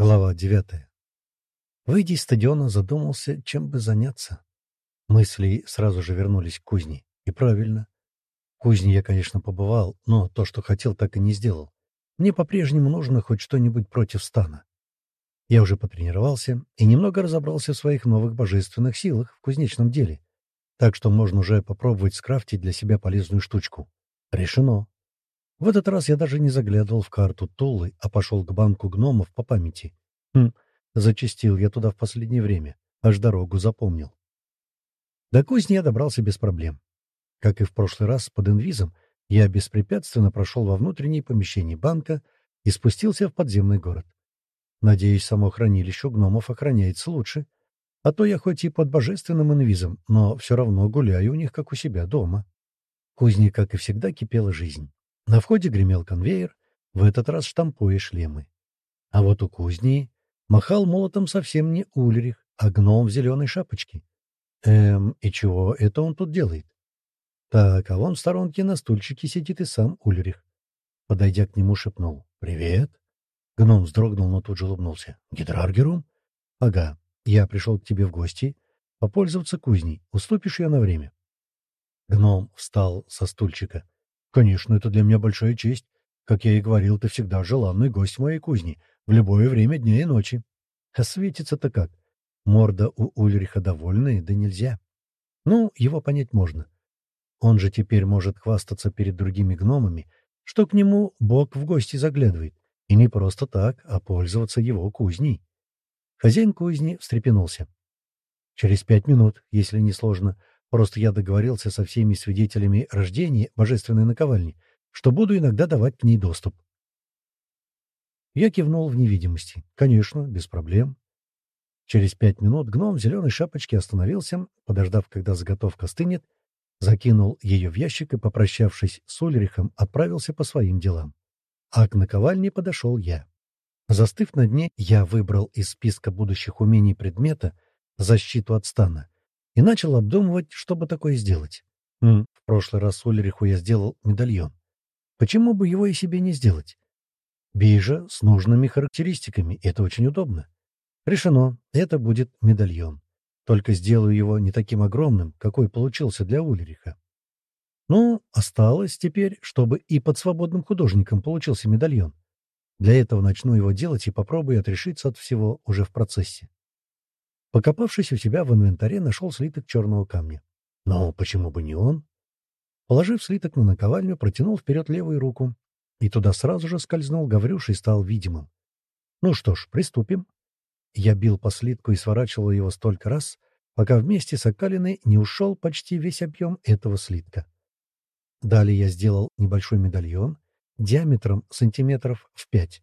Глава девятая. Выйдя из стадиона, задумался, чем бы заняться. Мысли сразу же вернулись к кузне. И правильно. В кузне я, конечно, побывал, но то, что хотел, так и не сделал. Мне по-прежнему нужно хоть что-нибудь против стана. Я уже потренировался и немного разобрался в своих новых божественных силах в кузнечном деле. Так что можно уже попробовать скрафтить для себя полезную штучку. Решено. В этот раз я даже не заглядывал в карту Тулы, а пошел к банку гномов по памяти. Хм, зачастил я туда в последнее время, аж дорогу запомнил. До кузни я добрался без проблем. Как и в прошлый раз под инвизом, я беспрепятственно прошел во внутреннее помещение банка и спустился в подземный город. Надеюсь, само хранилище гномов охраняется лучше. А то я хоть и под божественным инвизом, но все равно гуляю у них, как у себя дома. В как и всегда, кипела жизнь. На входе гремел конвейер, в этот раз штампуя шлемы. А вот у кузни махал молотом совсем не Ульрих, а гном в зеленой шапочке. Эм, и чего это он тут делает? Так, а вон в сторонке на стульчике сидит и сам Ульрих. Подойдя к нему, шепнул «Привет». Гном вздрогнул, но тут же улыбнулся. «Гидраргерум?» «Ага, я пришел к тебе в гости. Попользоваться кузней. Уступишь ее на время?» Гном встал со стульчика. Конечно, это для меня большая честь. Как я и говорил, ты всегда желанный гость моей кузне, в любое время дня и ночи. А светится-то как? Морда у Ульриха довольная, да нельзя. Ну, его понять можно. Он же теперь может хвастаться перед другими гномами, что к нему Бог в гости заглядывает. И не просто так, а пользоваться его кузней. Хозяин кузни встрепенулся. Через пять минут, если не сложно, Просто я договорился со всеми свидетелями рождения божественной наковальни, что буду иногда давать к ней доступ. Я кивнул в невидимости. Конечно, без проблем. Через пять минут гном в зеленой шапочке остановился, подождав, когда заготовка стынет, закинул ее в ящик и, попрощавшись с Ульрихом, отправился по своим делам. А к наковальне подошел я. Застыв на дне, я выбрал из списка будущих умений предмета защиту от стана — и начал обдумывать, чтобы такое сделать. М, в прошлый раз Ульриху я сделал медальон. Почему бы его и себе не сделать? Бижа с нужными характеристиками, это очень удобно. Решено, это будет медальон. Только сделаю его не таким огромным, какой получился для Ульриха. Ну, осталось теперь, чтобы и под свободным художником получился медальон. Для этого начну его делать и попробую отрешиться от всего уже в процессе. Покопавшись у себя в инвентаре, нашел слиток черного камня. Но почему бы не он? Положив слиток на наковальню, протянул вперед левую руку, и туда сразу же скользнул Гаврюш и стал видимым. Ну что ж, приступим. Я бил по слитку и сворачивал его столько раз, пока вместе с окалиной не ушел почти весь объем этого слитка. Далее я сделал небольшой медальон диаметром сантиметров в пять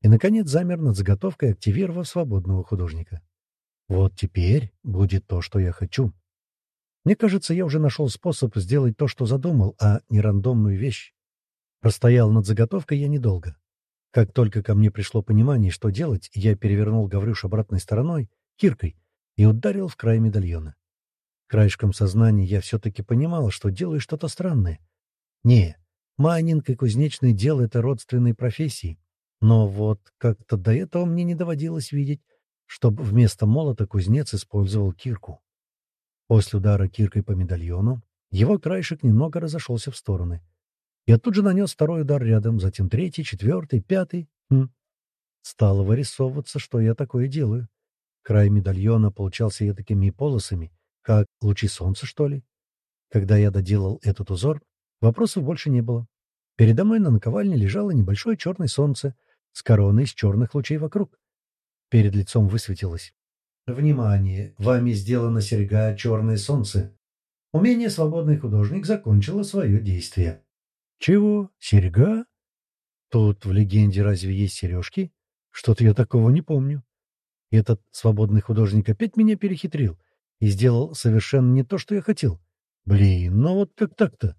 и, наконец, замер над заготовкой, активировав свободного художника. Вот теперь будет то, что я хочу. Мне кажется, я уже нашел способ сделать то, что задумал, а не рандомную вещь. Простоял над заготовкой я недолго. Как только ко мне пришло понимание, что делать, я перевернул Гаврюш обратной стороной, киркой, и ударил в край медальона. Краешком сознания я все-таки понимал, что делаю что-то странное. Не, майнинг и кузнечное дело — это родственные профессии. Но вот как-то до этого мне не доводилось видеть, чтобы вместо молота кузнец использовал кирку. После удара киркой по медальону его краешек немного разошелся в стороны. Я тут же нанес второй удар рядом, затем третий, четвертый, пятый. Хм. Стало вырисовываться, что я такое делаю. Край медальона получался я такими полосами, как лучи солнца, что ли. Когда я доделал этот узор, вопросов больше не было. Передо мной на наковальне лежало небольшое черное солнце с короной из черных лучей вокруг. Перед лицом высветилось. «Внимание! Вами сделано серьга «Черное солнце». Умение «Свободный художник» закончило свое действие». «Чего? Серьга? Тут в легенде разве есть сережки? Что-то я такого не помню. Этот свободный художник опять меня перехитрил и сделал совершенно не то, что я хотел. Блин, ну вот как так-то?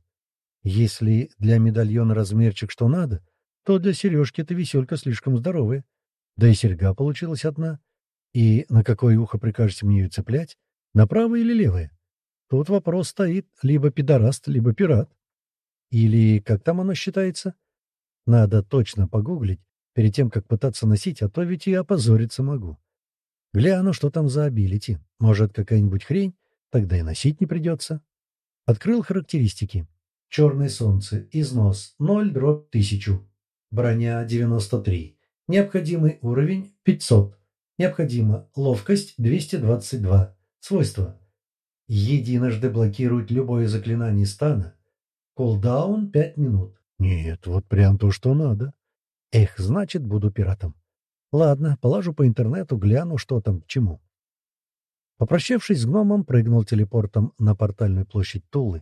Если для медальона размерчик что надо, то для сережки эта веселька слишком здоровая. Да и серьга получилась одна. И на какое ухо прикажете мне ее цеплять? На правое или левое? Тут вопрос стоит либо пидораст, либо пират. Или как там оно считается? Надо точно погуглить, перед тем, как пытаться носить, а то ведь и опозориться могу. Гляну, что там за абилити. Может, какая-нибудь хрень? Тогда и носить не придется. Открыл характеристики. Черное солнце. Износ 0 дробь 1000. Броня 93. Необходимый уровень 500. Необходима ловкость 222. Свойства. Единожды блокирует любое заклинание стана. Кулдаун 5 минут. Нет, вот прям то, что надо. Эх, значит, буду пиратом. Ладно, положу по интернету, гляну, что там к чему. Попрощавшись с гномом, прыгнул телепортом на портальную площадь Тулы.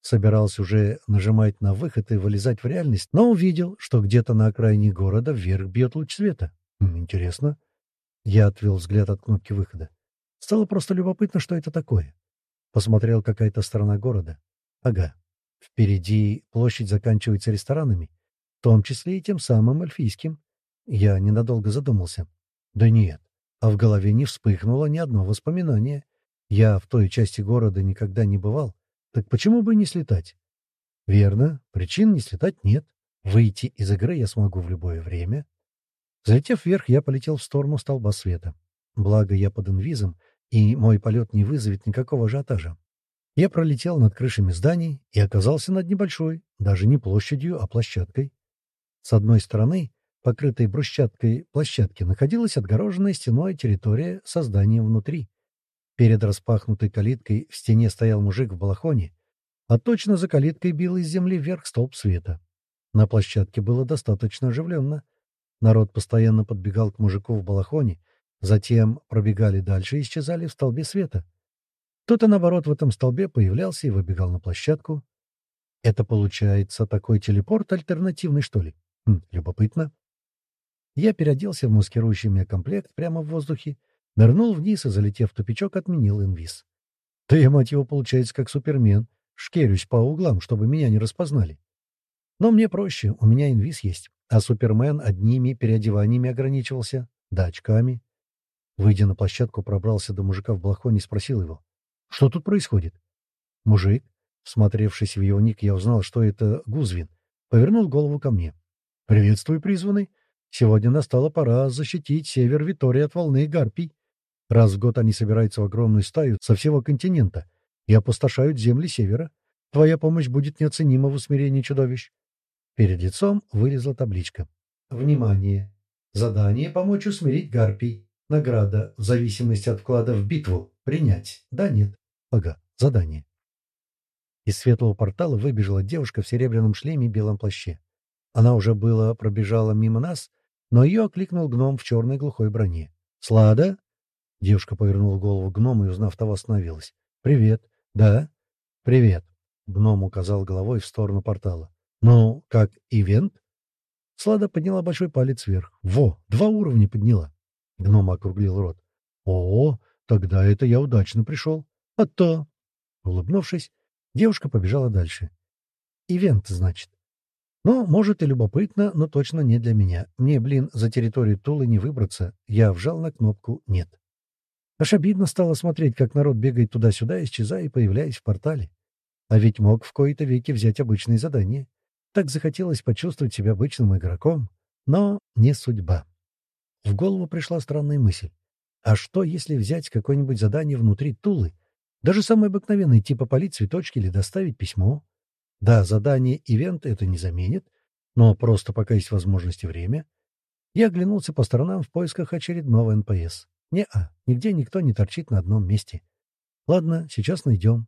Собирался уже нажимать на выход и вылезать в реальность, но увидел, что где-то на окраине города вверх бьет луч света. Интересно. Я отвел взгляд от кнопки выхода. Стало просто любопытно, что это такое. Посмотрел какая-то сторона города. Ага. Впереди площадь заканчивается ресторанами, в том числе и тем самым эльфийским. Я ненадолго задумался. Да нет, а в голове не вспыхнуло ни одно воспоминание. Я в той части города никогда не бывал. Так почему бы не слетать? Верно, причин не слетать нет. Выйти из игры я смогу в любое время. Залетев вверх, я полетел в сторону столба света. Благо, я под инвизом, и мой полет не вызовет никакого ажиотажа. Я пролетел над крышами зданий и оказался над небольшой, даже не площадью, а площадкой. С одной стороны покрытой брусчаткой площадки находилась отгороженная стеной территория со зданием внутри. Перед распахнутой калиткой в стене стоял мужик в балахоне, а точно за калиткой бил из земли вверх столб света. На площадке было достаточно оживленно. Народ постоянно подбегал к мужику в балахоне, затем пробегали дальше и исчезали в столбе света. Кто-то, наоборот, в этом столбе появлялся и выбегал на площадку. Это, получается, такой телепорт альтернативный, что ли? Хм, любопытно. Я переоделся в маскирующий меня комплект прямо в воздухе, нырнул вниз и, залетев в тупичок, отменил инвиз. Да я, мать его, получается, как супермен. Шкерюсь по углам, чтобы меня не распознали. Но мне проще, у меня инвиз есть, а супермен одними переодеваниями ограничивался, да очками. Выйдя на площадку, пробрался до мужика в балахоне и спросил его, что тут происходит. Мужик, всмотревшись в его ник, я узнал, что это Гузвин, повернул голову ко мне. «Приветствую, призванный. Сегодня настала пора защитить север Витории от волны гарпий. Раз в год они собираются в огромную стаю со всего континента и опустошают земли севера. Твоя помощь будет неоценима в усмирении чудовищ. Перед лицом вылезла табличка. Внимание! Задание помочь усмирить гарпий. Награда в зависимости от вклада в битву. Принять. Да, нет. Ага, задание. Из светлого портала выбежала девушка в серебряном шлеме и белом плаще. Она уже было пробежала мимо нас, но ее окликнул гном в черной глухой броне. «Слада?» Девушка повернула голову к гному и, узнав того, остановилась. «Привет». «Да?» «Привет». Гном указал головой в сторону портала. «Ну, как ивент?» Слада подняла большой палец вверх. «Во, два уровня подняла». Гном округлил рот. «О, тогда это я удачно пришел. А то...» Улыбнувшись, девушка побежала дальше. «Ивент, значит. Ну, может и любопытно, но точно не для меня. Мне, блин, за территорию Тулы не выбраться. Я вжал на кнопку «Нет». Аж обидно стало смотреть, как народ бегает туда-сюда, исчезая и появляясь в портале. А ведь мог в кои-то веки взять обычные задания. Так захотелось почувствовать себя обычным игроком. Но не судьба. В голову пришла странная мысль. А что, если взять какое-нибудь задание внутри Тулы? Даже самое обыкновенное, типа полить цветочки или доставить письмо? Да, задание ивента не заменит, но просто пока есть возможность и время. Я оглянулся по сторонам в поисках очередного НПС. Не-а, нигде никто не торчит на одном месте. Ладно, сейчас найдем.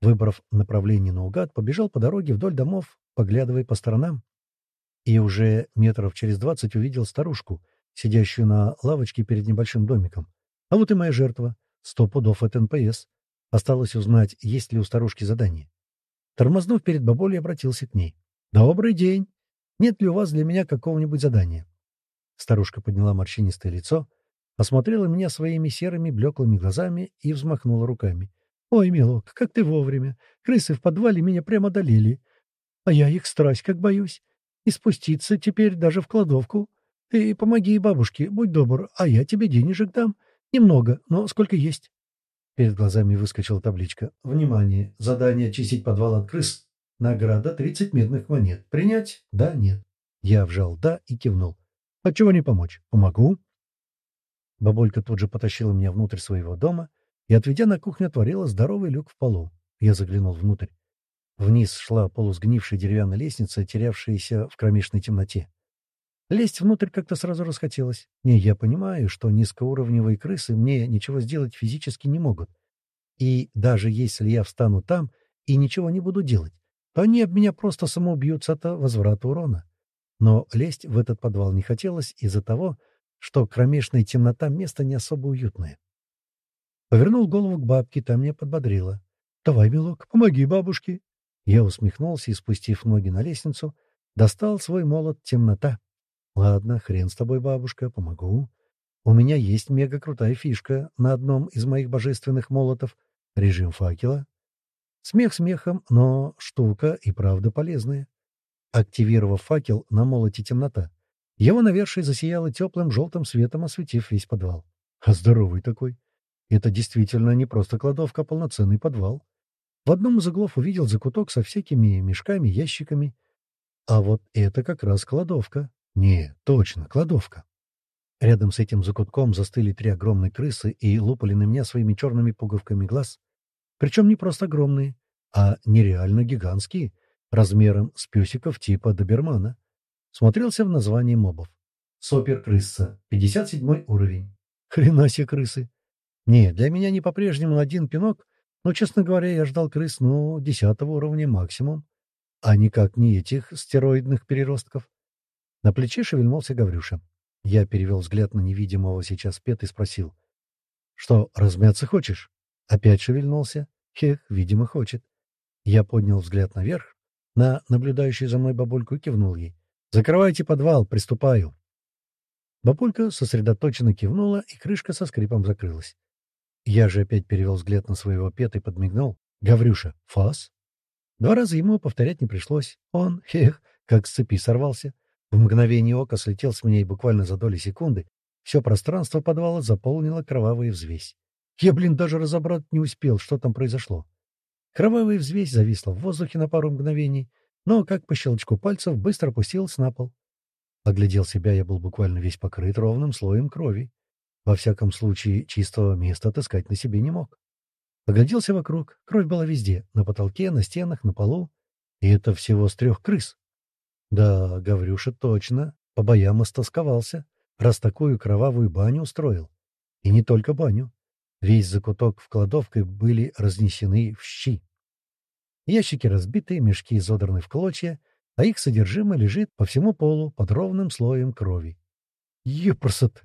Выбрав направление наугад, побежал по дороге вдоль домов, поглядывая по сторонам. И уже метров через двадцать увидел старушку, сидящую на лавочке перед небольшим домиком. А вот и моя жертва. Сто пудов это НПС. Осталось узнать, есть ли у старушки задание. Тормознув перед бабулей, обратился к ней. «Добрый день! Нет ли у вас для меня какого-нибудь задания?» Старушка подняла морщинистое лицо, осмотрела меня своими серыми блеклыми глазами и взмахнула руками. «Ой, милок, как ты вовремя! Крысы в подвале меня прямо одолели. А я их страсть как боюсь. И спуститься теперь даже в кладовку. Ты помоги бабушке, будь добр, а я тебе денежек дам. Немного, но сколько есть». Перед глазами выскочила табличка. «Внимание! Задание очистить подвал от крыс. Награда 30 медных монет. Принять? Да, нет». Я вжал «да» и кивнул. А чего не помочь? Помогу. Бабулька тут же потащила меня внутрь своего дома и, отведя на кухню, отворила здоровый люк в полу. Я заглянул внутрь. Вниз шла полусгнившая деревянная лестница, терявшаяся в кромешной темноте. Лезть внутрь как-то сразу расхотелось. Не, я понимаю, что низкоуровневые крысы мне ничего сделать физически не могут. И даже если я встану там и ничего не буду делать, то они об меня просто самоубьются от возврата урона. Но лезть в этот подвал не хотелось из-за того, что кромешная темнота — место не особо уютное. Повернул голову к бабке, та меня подбодрила. «Давай, милок, помоги бабушке». Я усмехнулся и, спустив ноги на лестницу, достал свой молот «Темнота». «Ладно, хрен с тобой, бабушка, помогу. У меня есть мега-крутая фишка на одном из моих божественных молотов — режим факела. Смех смехом, но штука и правда полезная. Активировав факел на молоте темнота, его навершие засияло теплым желтым светом, осветив весь подвал. А здоровый такой. Это действительно не просто кладовка, а полноценный подвал. В одном из углов увидел закуток со всякими мешками, ящиками. А вот это как раз кладовка. Не, точно, кладовка. Рядом с этим закутком застыли три огромные крысы и лупали на меня своими черными пуговками глаз. Причем не просто огромные, а нереально гигантские, размером с песиков типа добермана. Смотрелся в названии мобов. Супер-крыса, 57 уровень. Хрена себе крысы. Не, для меня не по-прежнему один пинок, но, честно говоря, я ждал крыс, ну, десятого уровня максимум. А никак не этих стероидных переростков. На плече шевельнулся Гаврюша. Я перевел взгляд на невидимого сейчас Пет и спросил. «Что, размяться хочешь?» Опять шевельнулся. Хех, видимо, хочет. Я поднял взгляд наверх, на наблюдающую за мной бабульку и кивнул ей. «Закрывайте подвал, приступаю». Бабулька сосредоточенно кивнула, и крышка со скрипом закрылась. Я же опять перевел взгляд на своего пета и подмигнул. «Гаврюша, фас?» Два раза ему повторять не пришлось. Он, хех, как с цепи сорвался. В мгновение ока слетел с меня и буквально за доли секунды все пространство подвала заполнило кровавая взвесь. Я, блин, даже разобрать не успел, что там произошло. Кровавая взвесь зависла в воздухе на пару мгновений, но, как по щелчку пальцев, быстро опустилась на пол. Оглядел себя, я был буквально весь покрыт ровным слоем крови. Во всяком случае, чистого места отыскать на себе не мог. Огляделся вокруг. Кровь была везде. На потолке, на стенах, на полу. И это всего с трех крыс. Да, Гаврюша точно. По боям истосковался, раз такую кровавую баню устроил. И не только баню. Весь закуток в кладовке были разнесены в щи. Ящики разбиты, мешки изодраны в клочья, а их содержимое лежит по всему полу под ровным слоем крови. Епросот!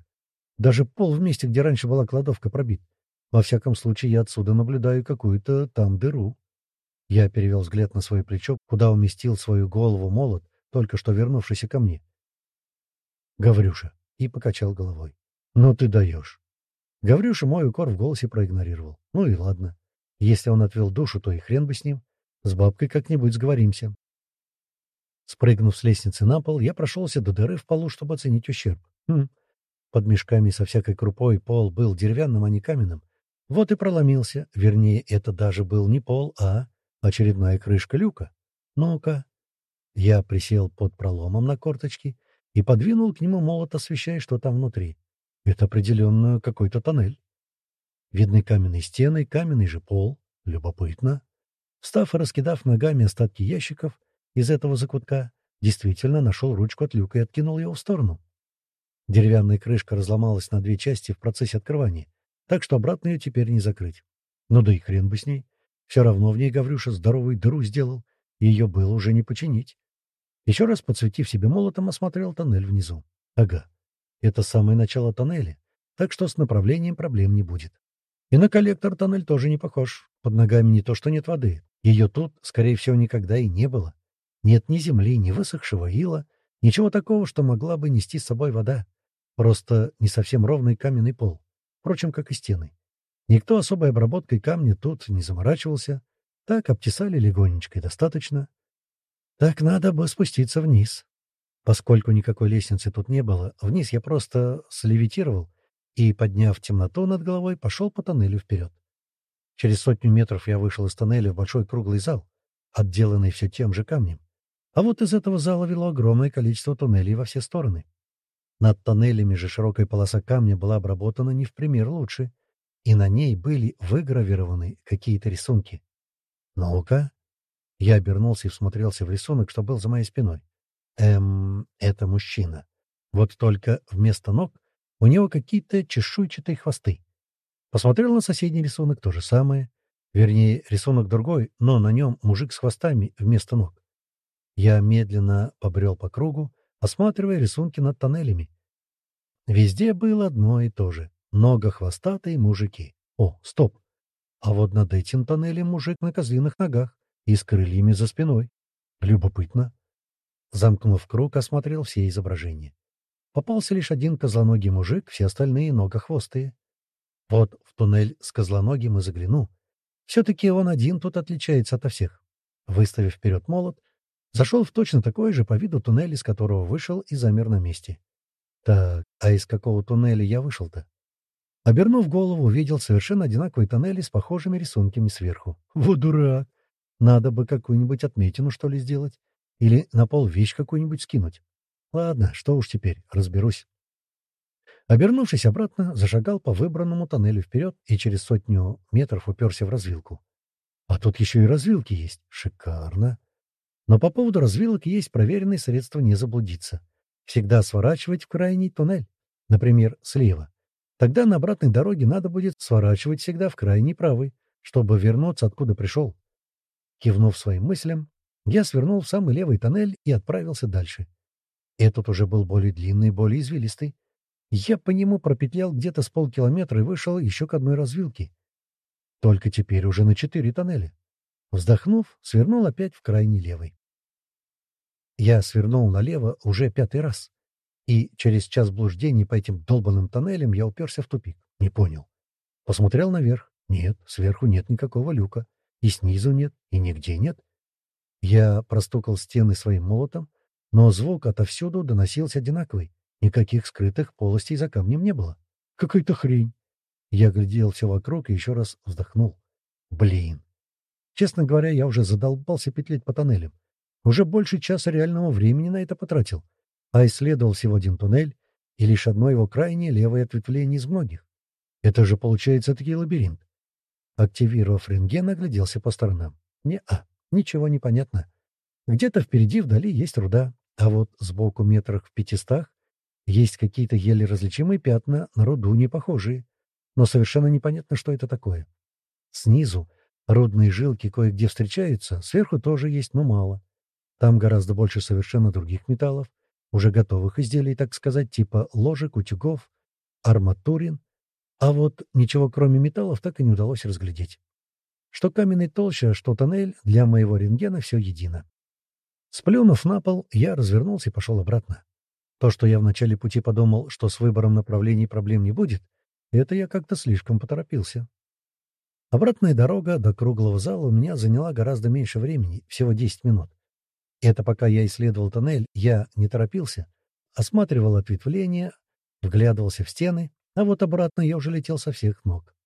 Даже пол в месте, где раньше была кладовка, пробит. Во всяком случае, я отсюда наблюдаю какую-то там дыру. Я перевел взгляд на свое плечо, куда уместил свою голову молот, только что вернувшийся ко мне. Гаврюша. И покачал головой. Ну ты даешь. Гаврюша мой укор в голосе проигнорировал. Ну и ладно. Если он отвел душу, то и хрен бы с ним. С бабкой как-нибудь сговоримся. Спрыгнув с лестницы на пол, я прошелся до дыры в полу, чтобы оценить ущерб. Хм. Под мешками со всякой крупой пол был деревянным, а не каменным. Вот и проломился. Вернее, это даже был не пол, а очередная крышка люка. Ну-ка. Я присел под проломом на корточки и подвинул к нему молот, освещая, что там внутри. Это определенно какой-то тоннель. Видны каменные стены, каменный же пол. Любопытно. Встав и раскидав ногами остатки ящиков из этого закутка, действительно нашел ручку от люка и откинул его в сторону. Деревянная крышка разломалась на две части в процессе открывания, так что обратно ее теперь не закрыть. Ну да и хрен бы с ней. Все равно в ней Гаврюша здоровую дыру сделал, и ее было уже не починить. Еще раз подсветив себе молотом, осмотрел тоннель внизу. Ага, это самое начало тоннеля, так что с направлением проблем не будет. И на коллектор тоннель тоже не похож. Под ногами не то что нет воды. Ее тут, скорее всего, никогда и не было. Нет ни земли, ни высохшего ила, ничего такого, что могла бы нести с собой вода. Просто не совсем ровный каменный пол. Впрочем, как и стены. Никто особой обработкой камня тут не заморачивался. Так обтесали легонечко и достаточно. Так надо бы спуститься вниз. Поскольку никакой лестницы тут не было, вниз я просто слевитировал и, подняв темноту над головой, пошел по тоннелю вперед. Через сотню метров я вышел из тоннеля в большой круглый зал, отделанный все тем же камнем. А вот из этого зала вело огромное количество туннелей во все стороны. Над тоннелями же широкая полоса камня была обработана не в пример лучше, и на ней были выгравированы какие-то рисунки. «Ну-ка!» Я обернулся и всмотрелся в рисунок, что был за моей спиной. Эм, это мужчина. Вот только вместо ног у него какие-то чешуйчатые хвосты. Посмотрел на соседний рисунок, то же самое. Вернее, рисунок другой, но на нем мужик с хвостами вместо ног. Я медленно побрел по кругу, осматривая рисунки над тоннелями. Везде было одно и то же. Многохвостатые мужики. О, стоп! А вот над этим тоннелем мужик на козлиных ногах и с крыльями за спиной. Любопытно. Замкнув круг, осмотрел все изображения. Попался лишь один козлоногий мужик, все остальные ногохвостые. Вот в туннель с козлоногим и загляну. Все-таки он один тут отличается ото всех. Выставив вперед молот, зашел в точно такой же по виду туннель, из которого вышел и замер на месте. Так, а из какого туннеля я вышел-то? Обернув голову, увидел совершенно одинаковые тоннели с похожими рисунками сверху. Вот дурак! Надо бы какую-нибудь отметину, что ли, сделать. Или на пол вещь какую-нибудь скинуть. Ладно, что уж теперь, разберусь. Обернувшись обратно, зашагал по выбранному тоннелю вперед и через сотню метров уперся в развилку. А тут еще и развилки есть. Шикарно. Но по поводу развилок есть проверенные средства не заблудиться. Всегда сворачивать в крайний туннель. Например, слева. Тогда на обратной дороге надо будет сворачивать всегда в крайний правый, чтобы вернуться, откуда пришел. Кивнув своим мыслям, я свернул в самый левый тоннель и отправился дальше. Этот уже был более длинный, более извилистый. Я по нему пропетлял где-то с полкилометра и вышел еще к одной развилке. Только теперь уже на четыре тоннеля. Вздохнув, свернул опять в крайний левый. Я свернул налево уже пятый раз. И через час блуждений по этим долбанным тоннелям я уперся в тупик. Не понял. Посмотрел наверх. Нет, сверху нет никакого люка. И снизу нет, и нигде нет. Я простукал стены своим молотом, но звук отовсюду доносился одинаковый. Никаких скрытых полостей за камнем не было. Какая-то хрень. Я глядел все вокруг и еще раз вздохнул. Блин. Честно говоря, я уже задолбался петлять по тоннелям. Уже больше часа реального времени на это потратил. А исследовал всего один туннель, и лишь одно его крайнее левое ответвление из многих. Это же получается таки лабиринт. Активировав рентген, огляделся по сторонам. Не-а, ничего не понятно. Где-то впереди вдали есть руда, а вот сбоку метрах в пятистах есть какие-то еле различимые пятна, на руду не похожие. Но совершенно непонятно, что это такое. Снизу рудные жилки кое-где встречаются, сверху тоже есть, но мало. Там гораздо больше совершенно других металлов, уже готовых изделий, так сказать, типа ложек, утюгов, арматурин а вот ничего кроме металлов так и не удалось разглядеть. Что каменный толща, что тоннель, для моего рентгена все едино. Сплюнув на пол, я развернулся и пошел обратно. То, что я в начале пути подумал, что с выбором направлений проблем не будет, это я как-то слишком поторопился. Обратная дорога до круглого зала у меня заняла гораздо меньше времени, всего 10 минут. Это пока я исследовал тоннель, я не торопился, осматривал ответвления, вглядывался в стены, а вот обратно я уже летел со всех ног.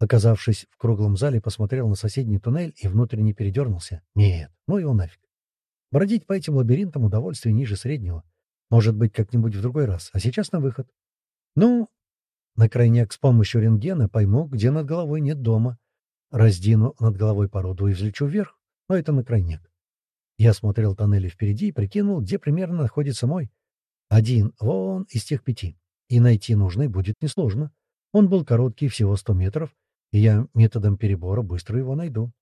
Оказавшись в круглом зале, посмотрел на соседний туннель и внутренне передернулся. Нет, ну его нафиг. Бродить по этим лабиринтам удовольствие ниже среднего. Может быть, как-нибудь в другой раз. А сейчас на выход. Ну, на крайняк с помощью рентгена пойму, где над головой нет дома. Раздину над головой породу и взлечу вверх. Но это на крайняк. Я смотрел тоннели впереди и прикинул, где примерно находится мой. Один, вон, из тех пяти и найти нужный будет несложно. Он был короткий, всего 100 метров, и я методом перебора быстро его найду.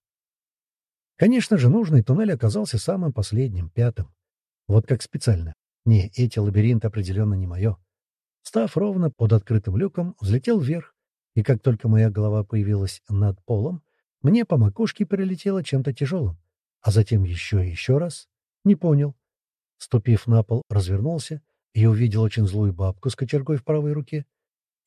Конечно же, нужный туннель оказался самым последним, пятым. Вот как специально. Не, эти лабиринты определенно не мое. Став ровно под открытым люком, взлетел вверх, и как только моя голова появилась над полом, мне по макушке прилетело чем-то тяжелым, а затем еще и еще раз. Не понял. Ступив на пол, развернулся и увидел очень злую бабку с кочергой в правой руке.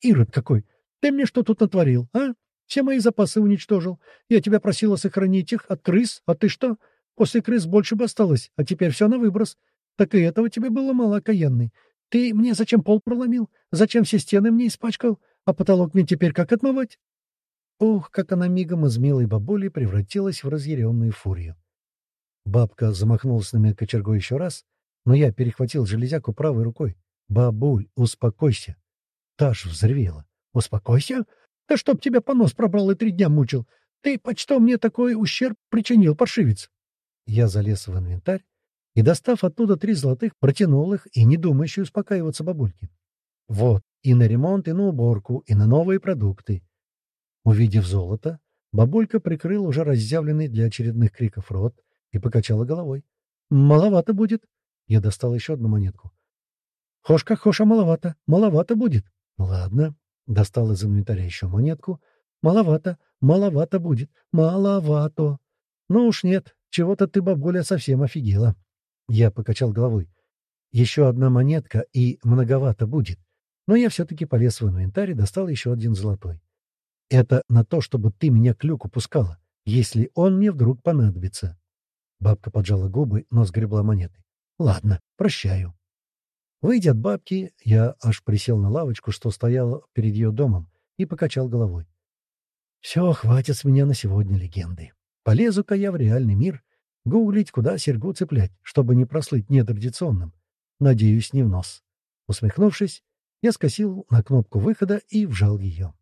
«Ирод какой! Ты мне что тут натворил, а? Все мои запасы уничтожил. Я тебя просила сохранить их от крыс, а ты что? После крыс больше бы осталось, а теперь все на выброс. Так и этого тебе было мало, окаянный. Ты мне зачем пол проломил? Зачем все стены мне испачкал? А потолок мне теперь как отмывать?» Ух, как она мигом из милой бабули превратилась в разъяренную фурию. Бабка замахнулась на меня кочергой еще раз, но я перехватил железяку правой рукой. «Бабуль, успокойся!» Таш взревела. «Успокойся? Да чтоб тебя понос пробрал и три дня мучил! Ты почто мне такой ущерб причинил, паршивец?» Я залез в инвентарь и, достав оттуда три золотых, протянул их и не думающий успокаиваться бабульке. «Вот, и на ремонт, и на уборку, и на новые продукты». Увидев золото, бабулька прикрыла уже разъявленный для очередных криков рот и покачала головой. «Маловато будет». Я достал еще одну монетку. «Хошь как хошь, а маловато. Маловато будет». «Ладно». Достал из инвентаря еще монетку. «Маловато. Маловато будет. Маловато». «Ну уж нет. Чего-то ты, бабуля, совсем офигела». Я покачал головой. «Еще одна монетка, и многовато будет». Но я все-таки полез в инвентарь и достал еще один золотой. «Это на то, чтобы ты меня к люку пускала, если он мне вдруг понадобится». Бабка поджала губы, но сгребла монеты. «Ладно, прощаю». Выйдя от бабки, я аж присел на лавочку, что стояла перед ее домом, и покачал головой. «Все, хватит с меня на сегодня легенды. Полезу-ка я в реальный мир, гуглить, куда серьгу цеплять, чтобы не прослыть нетрадиционным. Надеюсь, не в нос». Усмехнувшись, я скосил на кнопку выхода и вжал ее.